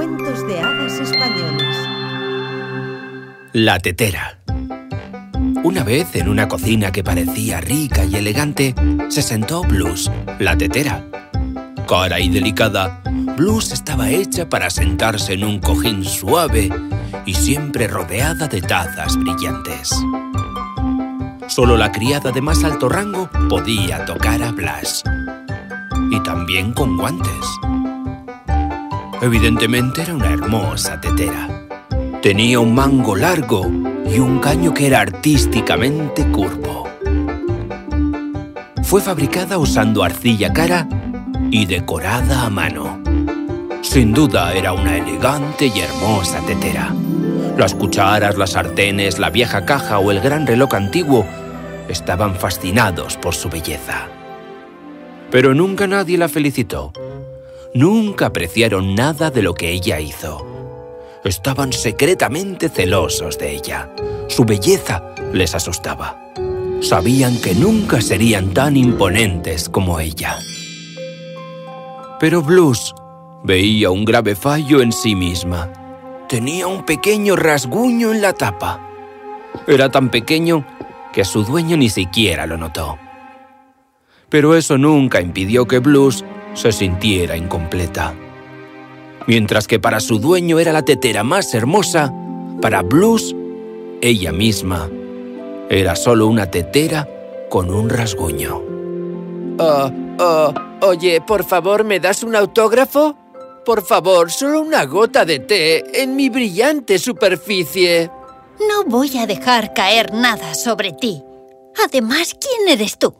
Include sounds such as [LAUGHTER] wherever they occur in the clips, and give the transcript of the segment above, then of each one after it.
Cuentos de hadas españoles. La tetera. Una vez en una cocina que parecía rica y elegante, se sentó Blues, la tetera. Cara y delicada, Blues estaba hecha para sentarse en un cojín suave y siempre rodeada de tazas brillantes. Solo la criada de más alto rango podía tocar a Blas. Y también con guantes. Evidentemente era una hermosa tetera. Tenía un mango largo y un caño que era artísticamente curvo. Fue fabricada usando arcilla cara y decorada a mano. Sin duda era una elegante y hermosa tetera. Las cucharas, las sartenes, la vieja caja o el gran reloj antiguo estaban fascinados por su belleza. Pero nunca nadie la felicitó. Nunca apreciaron nada de lo que ella hizo. Estaban secretamente celosos de ella. Su belleza les asustaba. Sabían que nunca serían tan imponentes como ella. Pero Blues veía un grave fallo en sí misma. Tenía un pequeño rasguño en la tapa. Era tan pequeño que su dueño ni siquiera lo notó. Pero eso nunca impidió que Blues se sintiera incompleta. Mientras que para su dueño era la tetera más hermosa, para Blues, ella misma, era solo una tetera con un rasguño. Oh, oh, oye, por favor, ¿me das un autógrafo? Por favor, solo una gota de té en mi brillante superficie. No voy a dejar caer nada sobre ti. Además, ¿quién eres tú?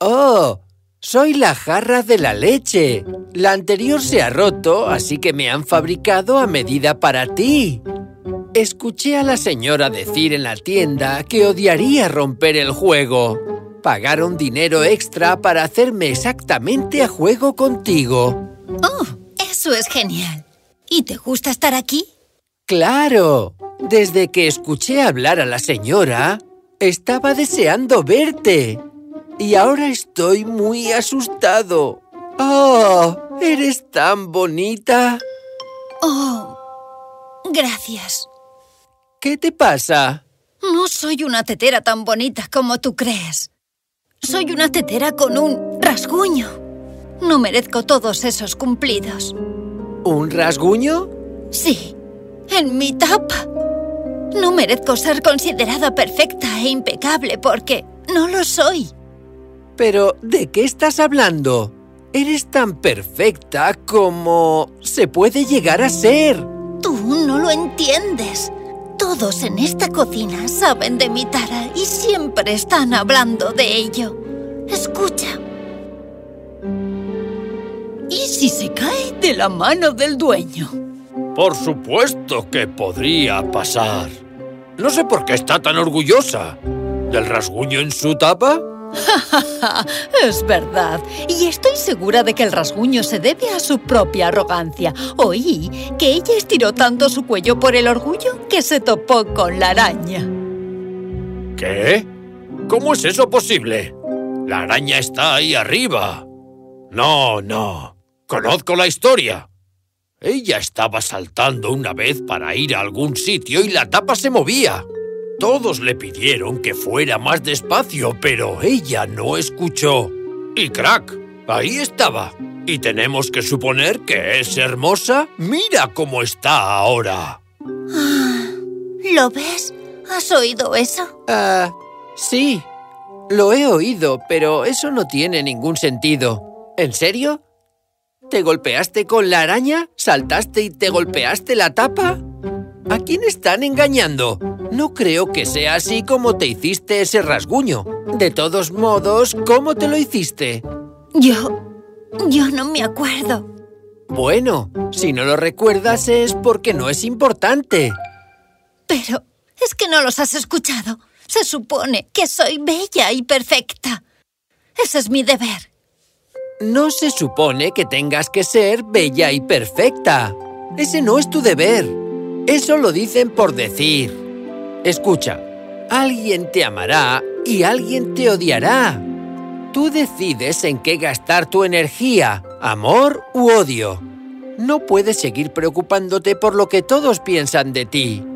Oh, soy la jarra de la leche. La anterior se ha roto, así que me han fabricado a medida para ti. Escuché a la señora decir en la tienda que odiaría romper el juego. Pagaron dinero extra para hacerme exactamente a juego contigo. Oh, eso es genial. ¿Y te gusta estar aquí? ¡Claro! Desde que escuché hablar a la señora, estaba deseando verte. Y ahora estoy muy asustado. ¡Oh! ¿Eres tan bonita? Oh, gracias. ¿Qué te pasa? No soy una tetera tan bonita como tú crees. Soy una tetera con un rasguño. No merezco todos esos cumplidos. ¿Un rasguño? Sí, en mi tapa. No merezco ser considerada perfecta e impecable porque no lo soy. Pero, ¿de qué estás hablando? Eres tan perfecta como se puede llegar a ser. Tú no lo entiendes. Todos en esta cocina saben de mi tara y siempre están hablando de ello. Escucha. ¿Y si se cae de la mano del dueño? Por supuesto que podría pasar. No sé por qué está tan orgullosa. ¿Del rasguño en su tapa? [LAUGHS] es verdad. Y estoy segura de que el rasguño se debe a su propia arrogancia. Oí que ella estiró tanto su cuello por el orgullo que se topó con la araña. ¿Qué? ¿Cómo es eso posible? La araña está ahí arriba. No, no. Conozco la historia. Ella estaba saltando una vez para ir a algún sitio y la tapa se movía. Todos le pidieron que fuera más despacio, pero ella no escuchó. Y crack, ahí estaba. ¿Y tenemos que suponer que es hermosa? Mira cómo está ahora. ¿Lo ves? ¿Has oído eso? Ah, sí. Lo he oído, pero eso no tiene ningún sentido. ¿En serio? ¿Te golpeaste con la araña? ¿Saltaste y te golpeaste la tapa? ¿A quién están engañando? No creo que sea así como te hiciste ese rasguño. De todos modos, ¿cómo te lo hiciste? Yo... yo no me acuerdo. Bueno, si no lo recuerdas es porque no es importante. Pero es que no los has escuchado. Se supone que soy bella y perfecta. Ese es mi deber. No se supone que tengas que ser bella y perfecta. Ese no es tu deber. Eso lo dicen por decir. Escucha, alguien te amará y alguien te odiará. Tú decides en qué gastar tu energía, amor u odio. No puedes seguir preocupándote por lo que todos piensan de ti.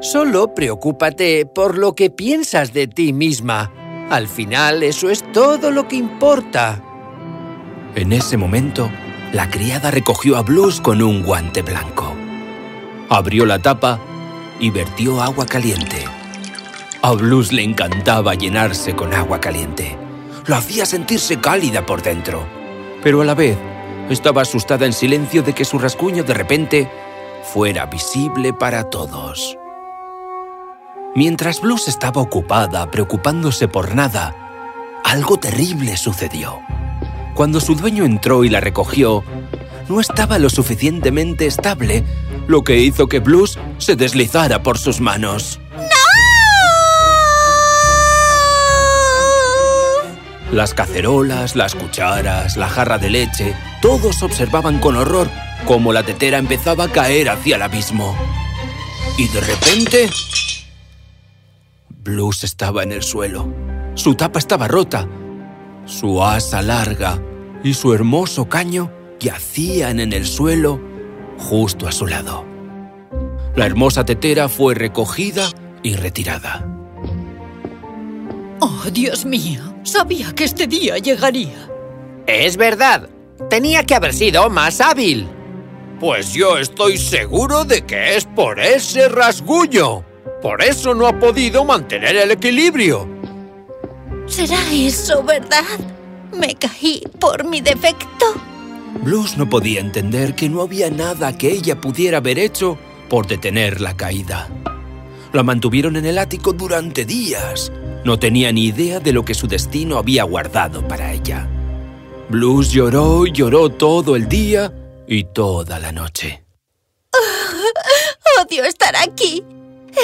Solo preocúpate por lo que piensas de ti misma. Al final, eso es todo lo que importa. En ese momento, la criada recogió a Blues con un guante blanco. Abrió la tapa y vertió agua caliente. A Blues le encantaba llenarse con agua caliente. Lo hacía sentirse cálida por dentro. Pero a la vez, estaba asustada en silencio de que su rasguño de repente fuera visible para todos. Mientras Blues estaba ocupada, preocupándose por nada, algo terrible sucedió. Cuando su dueño entró y la recogió, no estaba lo suficientemente estable, lo que hizo que Blues se deslizara por sus manos. Las cacerolas, las cucharas, la jarra de leche, todos observaban con horror cómo la tetera empezaba a caer hacia el abismo. Y de repente... Blues estaba en el suelo. Su tapa estaba rota. Su asa larga y su hermoso caño yacían en el suelo justo a su lado. La hermosa tetera fue recogida y retirada. ¡Oh, Dios mío! Sabía que este día llegaría. Es verdad. Tenía que haber sido más hábil. Pues yo estoy seguro de que es por ese rasguño. Por eso no ha podido mantener el equilibrio. ¿Será eso verdad? ¿Me caí por mi defecto? Blues no podía entender que no había nada que ella pudiera haber hecho por detener la caída. La mantuvieron en el ático durante días. No tenía ni idea de lo que su destino había guardado para ella. Blues lloró y lloró todo el día y toda la noche. [LAUGHS] Odio estar aquí.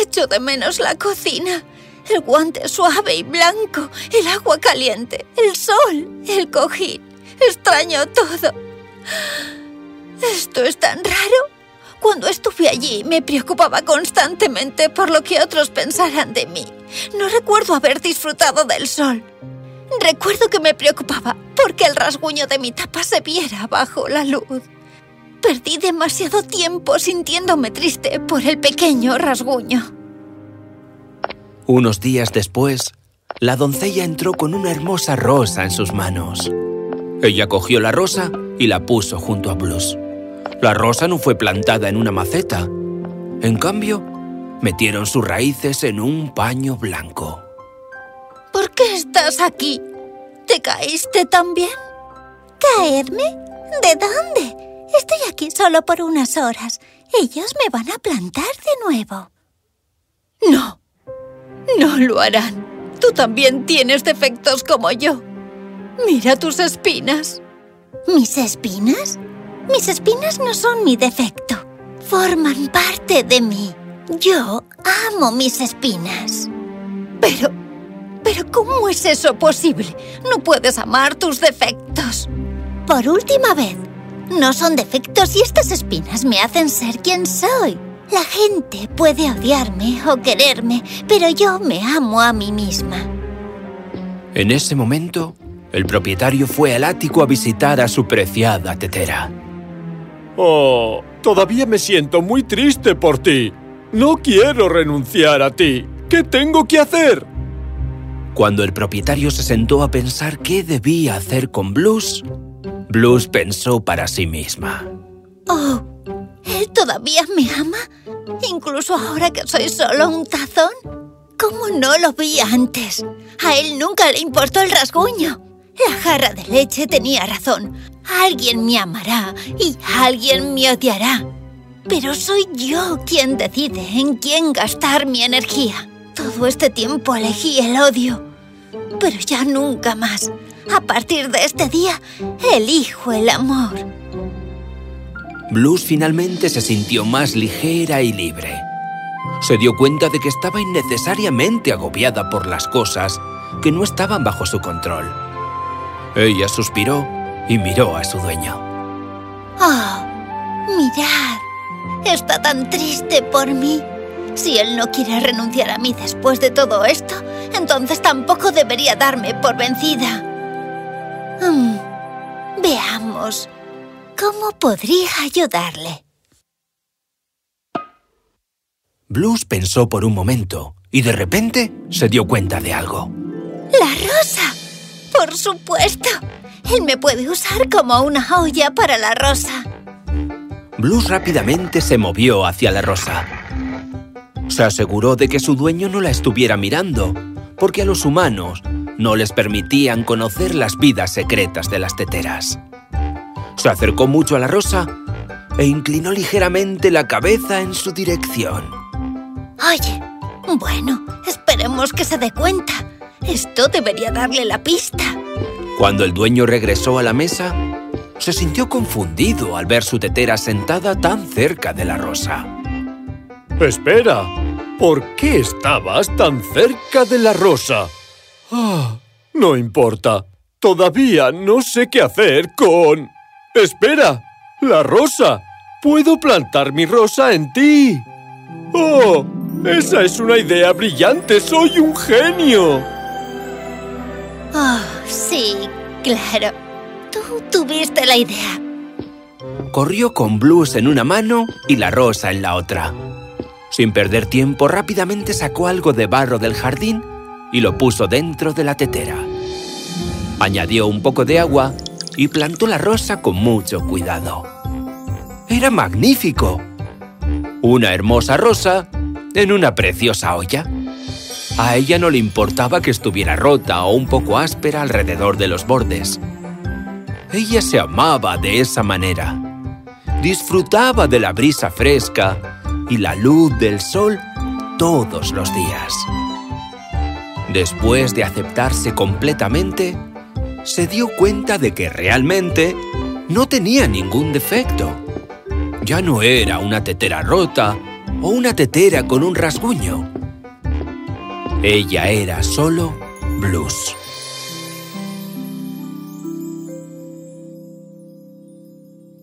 Echo de menos la cocina. El guante suave y blanco, el agua caliente, el sol, el cojín. Extraño todo. Esto es tan raro. Cuando estuve allí me preocupaba constantemente por lo que otros pensaran de mí. No recuerdo haber disfrutado del sol. Recuerdo que me preocupaba porque el rasguño de mi tapa se viera bajo la luz. Perdí demasiado tiempo sintiéndome triste por el pequeño rasguño. Unos días después, la doncella entró con una hermosa rosa en sus manos. Ella cogió la rosa y la puso junto a Blues. La rosa no fue plantada en una maceta. En cambio, metieron sus raíces en un paño blanco. ¿Por qué estás aquí? ¿Te caíste también? ¿Caerme? ¿De dónde? Estoy aquí solo por unas horas. Ellos me van a plantar de nuevo. No, no lo harán. Tú también tienes defectos como yo. Mira tus espinas. ¿Mis espinas? Mis espinas no son mi defecto. Forman parte de mí. Yo amo mis espinas. Pero... ¿Pero cómo es eso posible? No puedes amar tus defectos. Por última vez, no son defectos y estas espinas me hacen ser quien soy. La gente puede odiarme o quererme, pero yo me amo a mí misma. En ese momento, el propietario fue al ático a visitar a su preciada tetera. Oh, todavía me siento muy triste por ti. No quiero renunciar a ti. ¿Qué tengo que hacer? Cuando el propietario se sentó a pensar qué debía hacer con Blues, Blues pensó para sí misma. Oh, ¿él todavía me ama? ¿Incluso ahora que soy solo un tazón? ¿Cómo no lo vi antes? A él nunca le importó el rasguño. La jarra de leche tenía razón. Alguien me amará y alguien me odiará. Pero soy yo quien decide en quién gastar mi energía. Todo este tiempo elegí el odio. Pero ya nunca más. A partir de este día, elijo el amor. Blues finalmente se sintió más ligera y libre. Se dio cuenta de que estaba innecesariamente agobiada por las cosas que no estaban bajo su control. Ella suspiró y miró a su dueño. ¡Oh! Mirad. Está tan triste por mí. Si él no quiere renunciar a mí después de todo esto, entonces tampoco debería darme por vencida. Hmm, Veamos. ¿Cómo podría ayudarle? Blues pensó por un momento y de repente se dio cuenta de algo. ¡La rosa! ¡Por supuesto! Él me puede usar como una olla para la rosa. Blues rápidamente se movió hacia la rosa. Se aseguró de que su dueño no la estuviera mirando, porque a los humanos no les permitían conocer las vidas secretas de las teteras. Se acercó mucho a la rosa e inclinó ligeramente la cabeza en su dirección. Oye, bueno, esperemos que se dé cuenta. Esto debería darle la pista. Cuando el dueño regresó a la mesa, se sintió confundido al ver su tetera sentada tan cerca de la rosa. Espera, ¿por qué estabas tan cerca de la rosa? Ah, no importa. Todavía no sé qué hacer con... ¡Espera! ¡La rosa! ¡Puedo plantar mi rosa en ti! ¡Oh! ¡Esa es una idea brillante! ¡Soy un genio! Oh, sí, claro. Tú tuviste la idea. Corrió con Blues en una mano y la rosa en la otra. Sin perder tiempo, rápidamente sacó algo de barro del jardín y lo puso dentro de la tetera. Añadió un poco de agua y plantó la rosa con mucho cuidado. ¡Era magnífico! Una hermosa rosa en una preciosa olla. A ella no le importaba que estuviera rota o un poco áspera alrededor de los bordes. Ella se amaba de esa manera. Disfrutaba de la brisa fresca y la luz del sol todos los días. Después de aceptarse completamente, se dio cuenta de que realmente no tenía ningún defecto. Ya no era una tetera rota o una tetera con un rasguño. Ella era solo Blues.